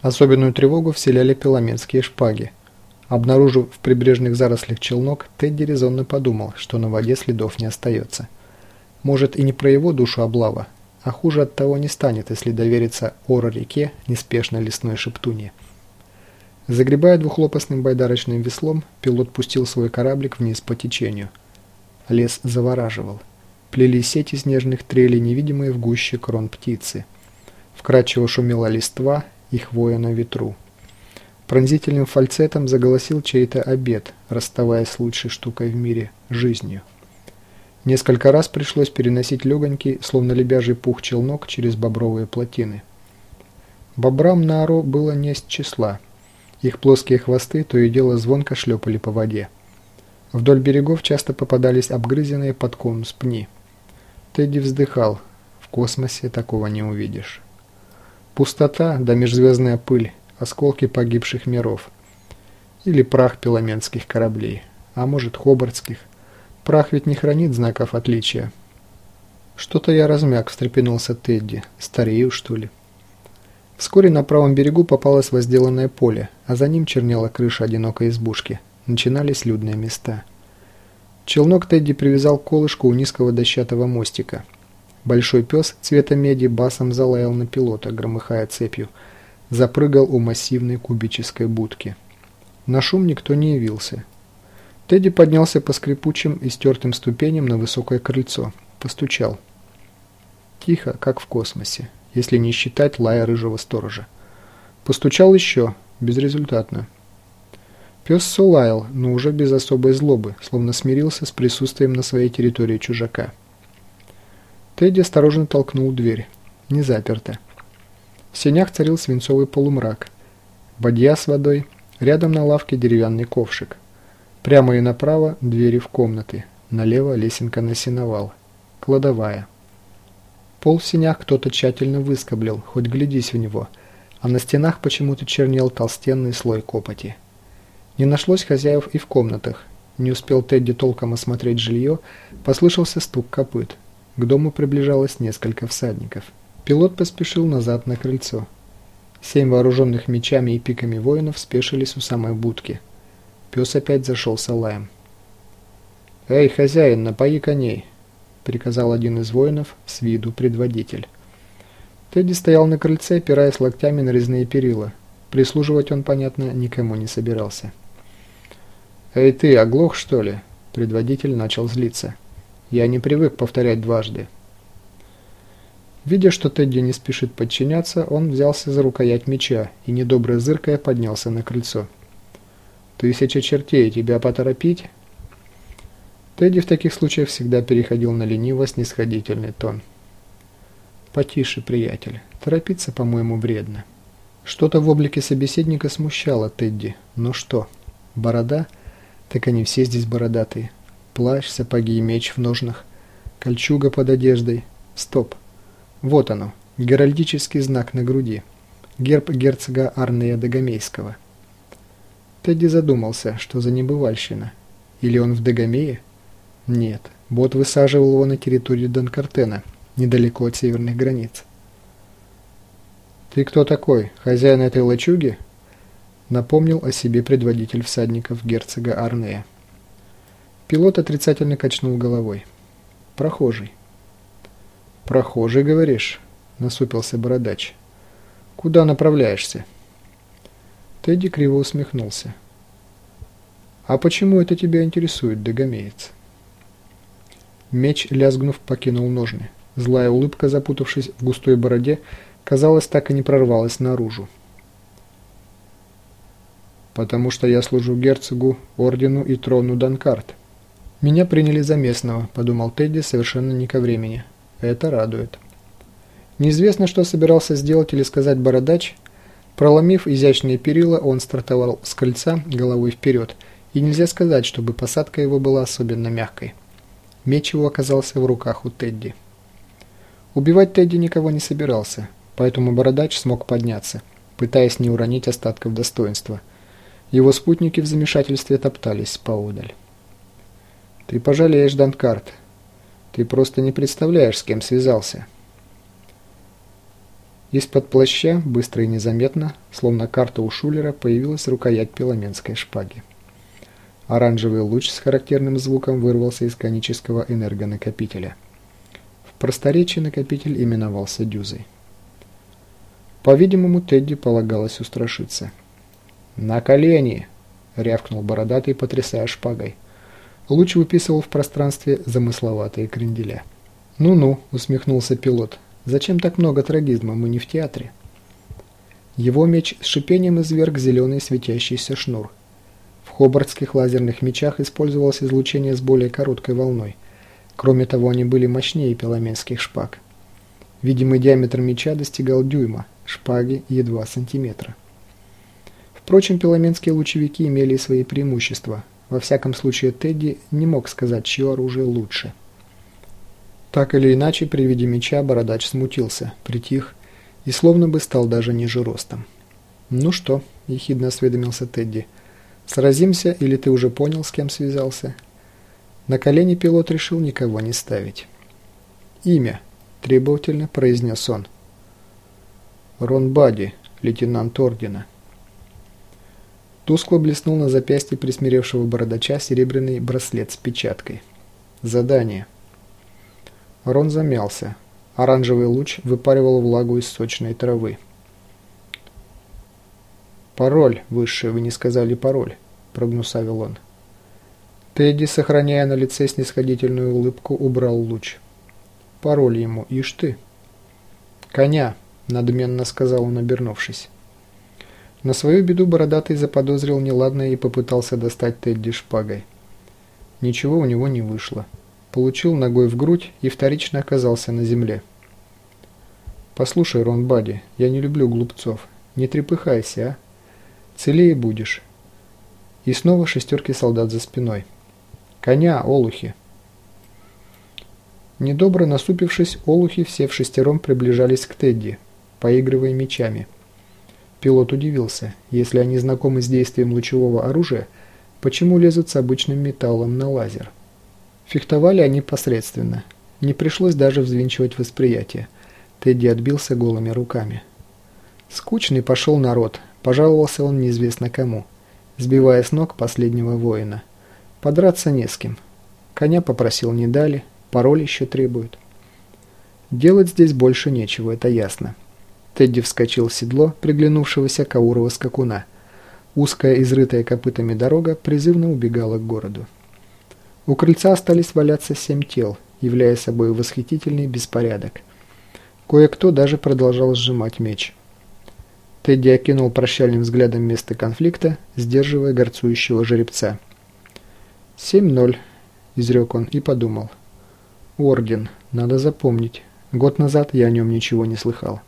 Особенную тревогу вселяли пеломенские шпаги. Обнаружив в прибрежных зарослях челнок, Тедди резонно подумал, что на воде следов не остается. Может и не про его душу облава, а хуже от того не станет, если довериться Ора-реке неспешной лесной шептуне. Загребая двухлопастным байдарочным веслом, пилот пустил свой кораблик вниз по течению. Лес завораживал. Плели сеть из нежных трелей, невидимые в гуще крон птицы. Вкрадчиво шумела листва и хвоя на ветру. Пронзительным фальцетом заголосил чей-то обед, расставаясь с лучшей штукой в мире – жизнью. Несколько раз пришлось переносить легонький, словно лебяжий пух челнок через бобровые плотины. Бобрам на оро было не с числа – их плоские хвосты то и дело звонко шлепали по воде. Вдоль берегов часто попадались обгрызенные под конус пни. Тедди вздыхал. В космосе такого не увидишь. Пустота да межзвездная пыль, осколки погибших миров. Или прах пеломенских кораблей. А может, хобартских. Прах ведь не хранит знаков отличия. Что-то я размяк, встрепенулся Тедди. Старею, что ли? Вскоре на правом берегу попалось возделанное поле, а за ним чернела крыша одинокой избушки. Начинались людные места. Челнок Тедди привязал колышку у низкого дощатого мостика. Большой пес цвета меди басом залаял на пилота, громыхая цепью. Запрыгал у массивной кубической будки. На шум никто не явился. Тедди поднялся по скрипучим и стертым ступеням на высокое крыльцо. Постучал. Тихо, как в космосе если не считать лая рыжего сторожа. Постучал еще, безрезультатно. Пес все лаял, но уже без особой злобы, словно смирился с присутствием на своей территории чужака. Тедди осторожно толкнул дверь. Не заперто. В сенях царил свинцовый полумрак. Бадья с водой, рядом на лавке деревянный ковшик. Прямо и направо двери в комнаты, налево лесенка на сеновал. Кладовая. Пол в синях кто-то тщательно выскоблил, хоть глядись в него, а на стенах почему-то чернел толстенный слой копоти. Не нашлось хозяев и в комнатах. Не успел Тедди толком осмотреть жилье, послышался стук копыт. К дому приближалось несколько всадников. Пилот поспешил назад на крыльцо. Семь вооруженных мечами и пиками воинов спешились у самой будки. Пес опять зашелся лаем. «Эй, хозяин, напои коней!» приказал один из воинов, с виду предводитель. Тедди стоял на крыльце, опираясь локтями на резные перила. Прислуживать он, понятно, никому не собирался. «Эй ты, оглох, что ли?» Предводитель начал злиться. «Я не привык повторять дважды». Видя, что Тедди не спешит подчиняться, он взялся за рукоять меча и, недобро зыркая, поднялся на крыльцо. «Тысяча чертей, тебя поторопить?» Тедди в таких случаях всегда переходил на лениво-снисходительный тон. «Потише, приятель. Торопиться, по-моему, вредно». Что-то в облике собеседника смущало Тедди. Ну что, борода? Так они все здесь бородатые. Плащ, сапоги меч в ножнах. Кольчуга под одеждой. Стоп. Вот оно, геральдический знак на груди. Герб герцога Арнея Дагомейского. Тедди задумался, что за небывальщина. Или он в Дагомее? Нет, бот высаживал его на территорию Донкартена, недалеко от северных границ. «Ты кто такой? Хозяин этой лачуги?» Напомнил о себе предводитель всадников герцога Арнея. Пилот отрицательно качнул головой. «Прохожий». «Прохожий, говоришь?» – насупился бородач. «Куда направляешься?» Тедди криво усмехнулся. «А почему это тебя интересует, догомеец?» Меч, лязгнув, покинул ножны. Злая улыбка, запутавшись в густой бороде, казалось, так и не прорвалась наружу. «Потому что я служу герцогу, ордену и трону Данкарт». «Меня приняли за местного», – подумал Тедди совершенно не ко времени. «Это радует». Неизвестно, что собирался сделать или сказать бородач. Проломив изящные перила, он стартовал с кольца головой вперед, и нельзя сказать, чтобы посадка его была особенно мягкой. Меч его оказался в руках у Тедди. Убивать Тедди никого не собирался, поэтому Бородач смог подняться, пытаясь не уронить остатков достоинства. Его спутники в замешательстве топтались поодаль. «Ты пожалеешь, Данкарт. Ты просто не представляешь, с кем связался». Из-под плаща, быстро и незаметно, словно карта у Шулера, появилась рукоять пеломенской шпаги. Оранжевый луч с характерным звуком вырвался из конического энергонакопителя. В просторечии накопитель именовался дюзой. По-видимому, Тедди полагалось устрашиться. «На колени!» — рявкнул бородатый, потрясая шпагой. Луч выписывал в пространстве замысловатые кренделя. «Ну-ну», — усмехнулся пилот, — «зачем так много трагизма, мы не в театре». Его меч с шипением изверг зеленый светящийся шнур. В хобартских лазерных мечах использовалось излучение с более короткой волной. Кроме того, они были мощнее пеломенских шпаг. Видимый диаметр меча достигал дюйма, шпаги едва сантиметра. Впрочем, пеломенские лучевики имели свои преимущества. Во всяком случае, Тедди не мог сказать, чье оружие лучше. Так или иначе, при виде меча бородач смутился, притих и словно бы стал даже ниже ростом. «Ну что?» – ехидно осведомился Тедди. «Сразимся, или ты уже понял, с кем связался?» На колени пилот решил никого не ставить. «Имя», – требовательно произнес он. «Рон Бади, лейтенант ордена». Тускло блеснул на запястье присмиревшего бородача серебряный браслет с печаткой. «Задание». Рон замялся. Оранжевый луч выпаривал влагу из сочной травы. «Пароль, высший, вы не сказали пароль», – прогнусавил он. Тедди, сохраняя на лице снисходительную улыбку, убрал луч. «Пароль ему, ишь ты!» «Коня!» – надменно сказал он, обернувшись. На свою беду бородатый заподозрил неладное и попытался достать Тедди шпагой. Ничего у него не вышло. Получил ногой в грудь и вторично оказался на земле. «Послушай, Рон Бади, я не люблю глупцов. Не трепыхайся, а? Целее будешь». И снова шестерки солдат за спиной. «Коня, олухи!» Недобро насупившись, олухи все в шестером приближались к Тедди, поигрывая мечами. Пилот удивился. Если они знакомы с действием лучевого оружия, почему лезут с обычным металлом на лазер? Фехтовали они посредственно. Не пришлось даже взвинчивать восприятие. Тедди отбился голыми руками. Скучный пошел народ, пожаловался он неизвестно кому, сбивая с ног последнего воина. Подраться не с кем. Коня попросил не дали, пароль еще требуют. Делать здесь больше нечего, это ясно. Тедди вскочил в седло приглянувшегося Каурова скакуна. Узкая, изрытая копытами дорога призывно убегала к городу. У крыльца остались валяться семь тел, являя собой восхитительный беспорядок. Кое-кто даже продолжал сжимать меч. Тедди окинул прощальным взглядом место конфликта, сдерживая горцующего жеребца. «Семь ноль», — изрек он и подумал. «Орден, надо запомнить. Год назад я о нем ничего не слыхал».